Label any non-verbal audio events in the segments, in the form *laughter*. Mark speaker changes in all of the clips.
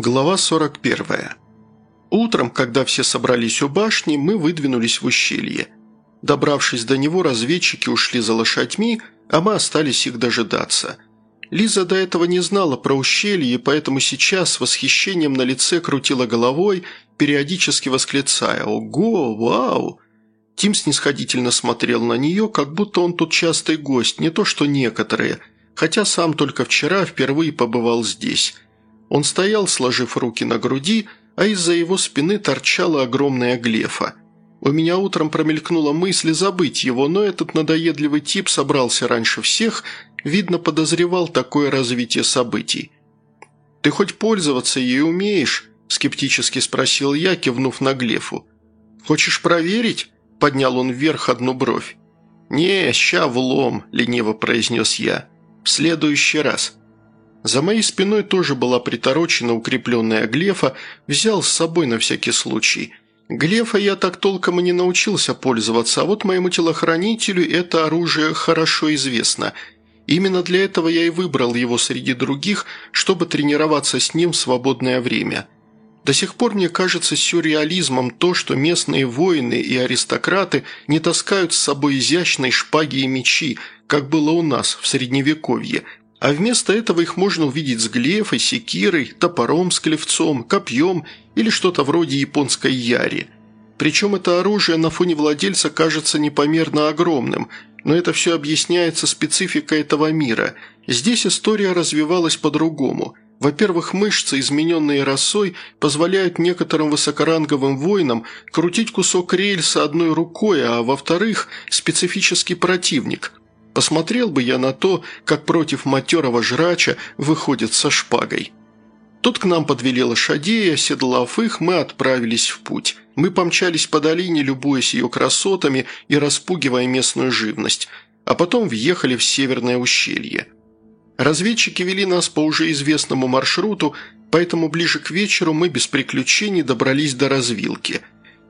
Speaker 1: Глава 41. Утром, когда все собрались у башни, мы выдвинулись в ущелье. Добравшись до него, разведчики ушли за лошадьми, а мы остались их дожидаться. Лиза до этого не знала про ущелье, поэтому сейчас с восхищением на лице крутила головой, периодически восклицая «Ого! Вау!». Тим снисходительно смотрел на нее, как будто он тут частый гость, не то что некоторые, хотя сам только вчера впервые побывал здесь – он стоял, сложив руки на груди, а из-за его спины торчала огромная глефа. У меня утром промелькнула мысль забыть его, но этот надоедливый тип собрался раньше всех, видно, подозревал такое развитие событий. «Ты хоть пользоваться ей умеешь?» – скептически спросил я, кивнув на глефу. «Хочешь проверить?» – поднял он вверх одну бровь. «Не, ща влом», – лениво произнес я. «В следующий раз». За моей спиной тоже была приторочена укрепленная глефа, взял с собой на всякий случай. Глефа я так толком и не научился пользоваться, а вот моему телохранителю это оружие хорошо известно. Именно для этого я и выбрал его среди других, чтобы тренироваться с ним в свободное время. До сих пор мне кажется сюрреализмом то, что местные воины и аристократы не таскают с собой изящные шпаги и мечи, как было у нас в Средневековье – а вместо этого их можно увидеть с глефой, секирой, топором с клевцом, копьем или что-то вроде японской яри. Причем это оружие на фоне владельца кажется непомерно огромным, но это все объясняется спецификой этого мира. Здесь история развивалась по-другому. Во-первых, мышцы, измененные росой, позволяют некоторым высокоранговым воинам крутить кусок рельса одной рукой, а во-вторых, специфический противник – Посмотрел бы я на то, как против матерого жрача выходит со шпагой. Тут к нам подвели лошадей, оседлав их, мы отправились в путь. Мы помчались по долине, любуясь ее красотами и распугивая местную живность, а потом въехали в северное ущелье. Разведчики вели нас по уже известному маршруту, поэтому ближе к вечеру мы без приключений добрались до развилки.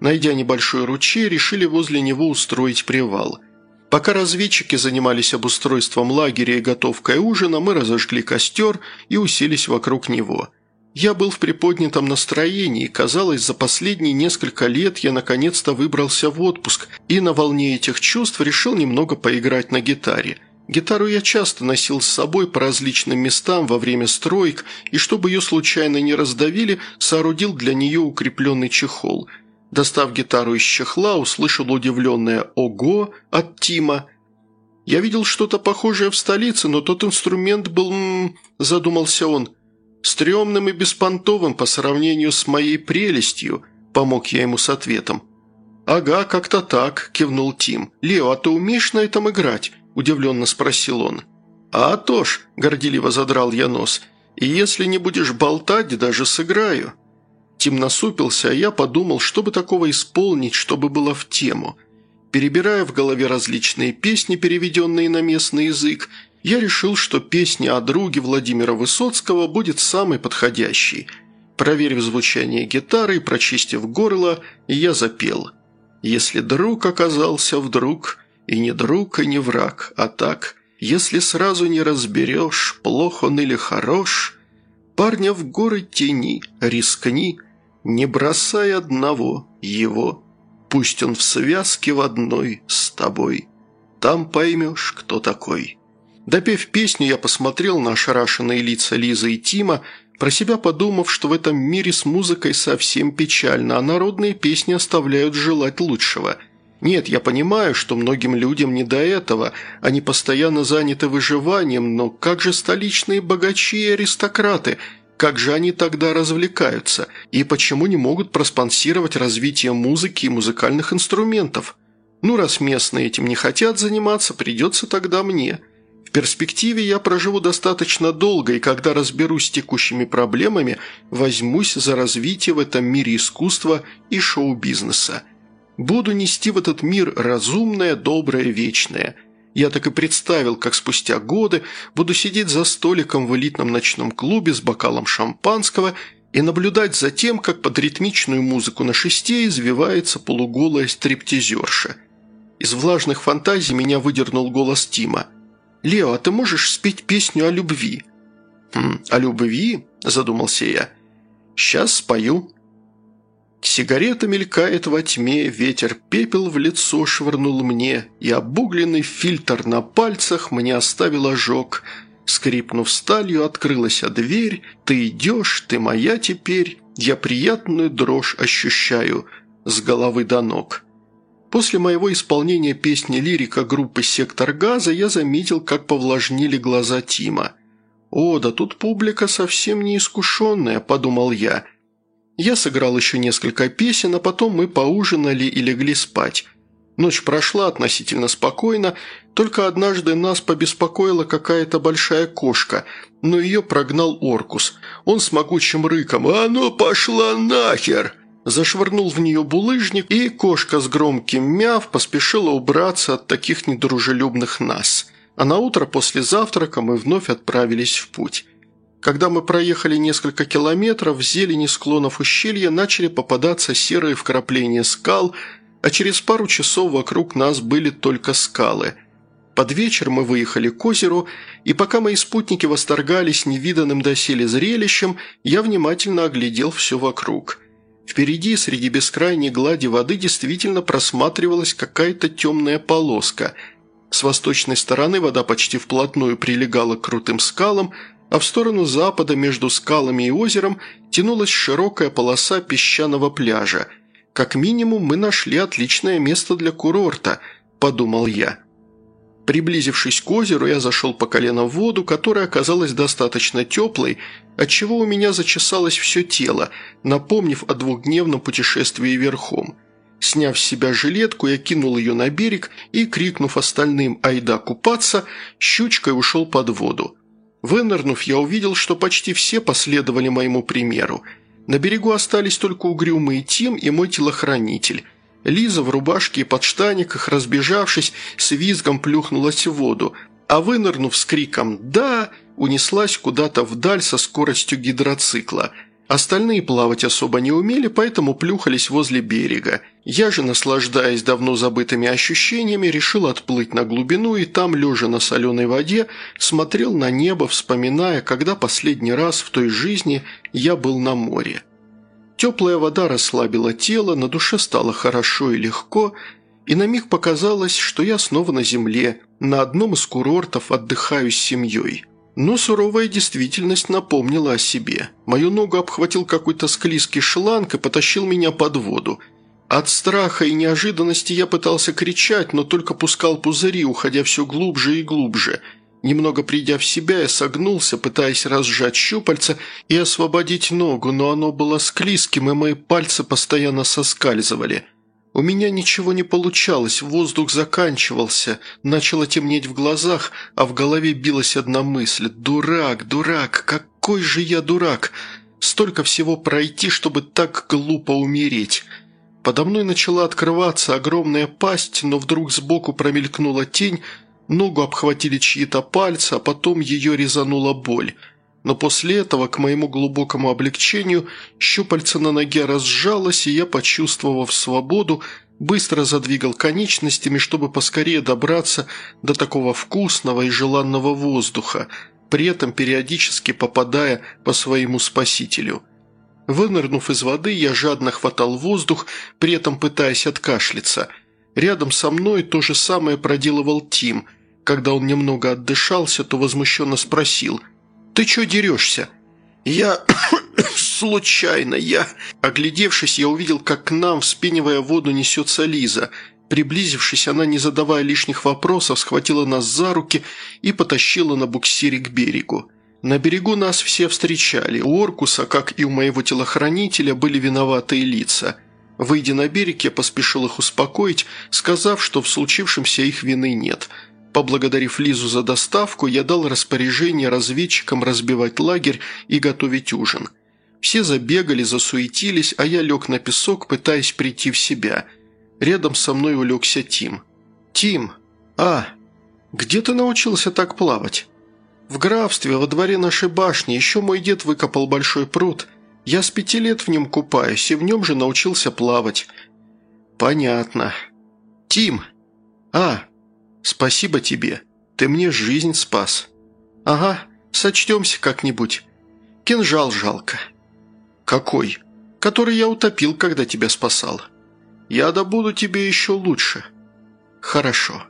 Speaker 1: Найдя небольшой ручей, решили возле него устроить привал – Пока разведчики занимались обустройством лагеря и готовкой ужина, мы разожгли костер и уселись вокруг него. Я был в приподнятом настроении, казалось, за последние несколько лет я наконец-то выбрался в отпуск и на волне этих чувств решил немного поиграть на гитаре. Гитару я часто носил с собой по различным местам во время строек, и чтобы ее случайно не раздавили, соорудил для нее укрепленный чехол – Достав гитару из чехла, услышал удивленное «Ого!» от Тима. «Я видел что-то похожее в столице, но тот инструмент был...» м-м, задумался он. «Стремным и беспонтовым по сравнению с моей прелестью», – помог я ему с ответом. «Ага, как-то так», – кивнул Тим. «Лео, а ты умеешь на этом играть?» – удивленно спросил он. «А то ж», – горделиво задрал я нос, – «и если не будешь болтать, даже сыграю». Тим насупился, а я подумал, чтобы такого исполнить, чтобы было в тему. Перебирая в голове различные песни, переведенные на местный язык, я решил, что песня о друге Владимира Высоцкого будет самой подходящей. Проверив звучание гитары и прочистив горло, я запел. «Если друг оказался вдруг, и не друг, и не враг, а так, если сразу не разберешь, плох он или хорош, парня в горы тени, рискни, не бросай одного его, пусть он в связке в одной с тобой. Там поймешь, кто такой». Допев песню, я посмотрел на ошарашенные лица Лизы и Тима, про себя подумав, что в этом мире с музыкой совсем печально, а народные песни оставляют желать лучшего. Нет, я понимаю, что многим людям не до этого, они постоянно заняты выживанием, но как же столичные богачи и аристократы – как же они тогда развлекаются? И почему не могут проспонсировать развитие музыки и музыкальных инструментов? Ну, раз местные этим не хотят заниматься, придется тогда мне. В перспективе я проживу достаточно долго, и когда разберусь с текущими проблемами, возьмусь за развитие в этом мире искусства и шоу-бизнеса. Буду нести в этот мир разумное, доброе, вечное – я так и представил, как спустя годы буду сидеть за столиком в элитном ночном клубе с бокалом шампанского и наблюдать за тем, как под ритмичную музыку на шесте извивается полуголая стриптизерша. Из влажных фантазий меня выдернул голос Тима. «Лео, а ты можешь спеть песню о любви?» «Хм, «О любви?» – задумался я. «Сейчас спою». Сигарета мелькает во тьме, ветер пепел в лицо швырнул мне, и обугленный фильтр на пальцах мне оставил ожог. Скрипнув сталью, открылась дверь, ты идешь, ты моя теперь, я приятную дрожь ощущаю с головы до ног. После моего исполнения песни лирика группы «Сектор газа» я заметил, как повлажнили глаза Тима. «О, да тут публика совсем неискушенная», – подумал я. Я сыграл еще несколько песен, а потом мы поужинали и легли спать. Ночь прошла относительно спокойно, только однажды нас побеспокоила какая-то большая кошка, но ее прогнал Оркус. Он с могучим рыком «А ну пошла нахер!» зашвырнул в нее булыжник, и кошка с громким мяв поспешила убраться от таких недружелюбных нас. А на утро после завтрака мы вновь отправились в путь. Когда мы проехали несколько километров, в зелени склонов ущелья начали попадаться серые вкрапления скал, а через пару часов вокруг нас были только скалы. Под вечер мы выехали к озеру, и пока мои спутники восторгались невиданным доселе зрелищем, я внимательно оглядел все вокруг. Впереди, среди бескрайней глади воды, действительно просматривалась какая-то темная полоска. С восточной стороны вода почти вплотную прилегала к крутым скалам, а в сторону запада между скалами и озером тянулась широкая полоса песчаного пляжа. «Как минимум мы нашли отличное место для курорта», – подумал я. Приблизившись к озеру, я зашел по колено в воду, которая оказалась достаточно теплой, отчего у меня зачесалось все тело, напомнив о двухдневном путешествии верхом. Сняв с себя жилетку, я кинул ее на берег и, крикнув остальным «Айда купаться!», щучкой ушел под воду. Вынырнув, я увидел, что почти все последовали моему примеру. На берегу остались только угрюмый Тим и мой телохранитель. Лиза в рубашке и подштаниках, разбежавшись, с визгом плюхнулась в воду, а вынырнув с криком «Да!», унеслась куда-то вдаль со скоростью гидроцикла – Остальные плавать особо не умели, поэтому плюхались возле берега. Я же, наслаждаясь давно забытыми ощущениями, решил отплыть на глубину и там, лежа на соленой воде, смотрел на небо, вспоминая, когда последний раз в той жизни я был на море. Теплая вода расслабила тело, на душе стало хорошо и легко, и на миг показалось, что я снова на земле, на одном из курортов отдыхаю с семьей. Но суровая действительность напомнила о себе. Мою ногу обхватил какой-то склизкий шланг и потащил меня под воду. От страха и неожиданности я пытался кричать, но только пускал пузыри, уходя все глубже и глубже. Немного придя в себя, я согнулся, пытаясь разжать щупальца и освободить ногу, но оно было склизким, и мои пальцы постоянно соскальзывали – у меня ничего не получалось, воздух заканчивался, начало темнеть в глазах, а в голове билась одна мысль «Дурак, дурак, какой же я дурак! Столько всего пройти, чтобы так глупо умереть!» Подо мной начала открываться огромная пасть, но вдруг сбоку промелькнула тень, ногу обхватили чьи-то пальцы, а потом ее резанула боль – но после этого, к моему глубокому облегчению, щупальце на ноге разжалось, и я, почувствовав свободу, быстро задвигал конечностями, чтобы поскорее добраться до такого вкусного и желанного воздуха, при этом периодически попадая по своему спасителю. Вынырнув из воды, я жадно хватал воздух, при этом пытаясь откашляться. Рядом со мной то же самое проделывал Тим. Когда он немного отдышался, то возмущенно спросил – «Ты чё дерешься?» «Я... *coughs* случайно, я...» Оглядевшись, я увидел, как к нам, вспенивая воду, несется Лиза. Приблизившись, она, не задавая лишних вопросов, схватила нас за руки и потащила на буксире к берегу. На берегу нас все встречали. У Оркуса, как и у моего телохранителя, были виноватые лица. Выйдя на берег, я поспешил их успокоить, сказав, что в случившемся их вины нет – Поблагодарив Лизу за доставку, я дал распоряжение разведчикам разбивать лагерь и готовить ужин. Все забегали, засуетились, а я лег на песок, пытаясь прийти в себя. Рядом со мной улегся Тим. «Тим! А! Где ты научился так плавать?» «В графстве, во дворе нашей башни, еще мой дед выкопал большой пруд. Я с пяти лет в нем купаюсь, и в нем же научился плавать». «Понятно. Тим! А!» «Спасибо тебе. Ты мне жизнь спас». «Ага, сочтемся как-нибудь. Кинжал жалко». «Какой?» «Который я утопил, когда тебя спасал. Я добуду тебе еще лучше». «Хорошо».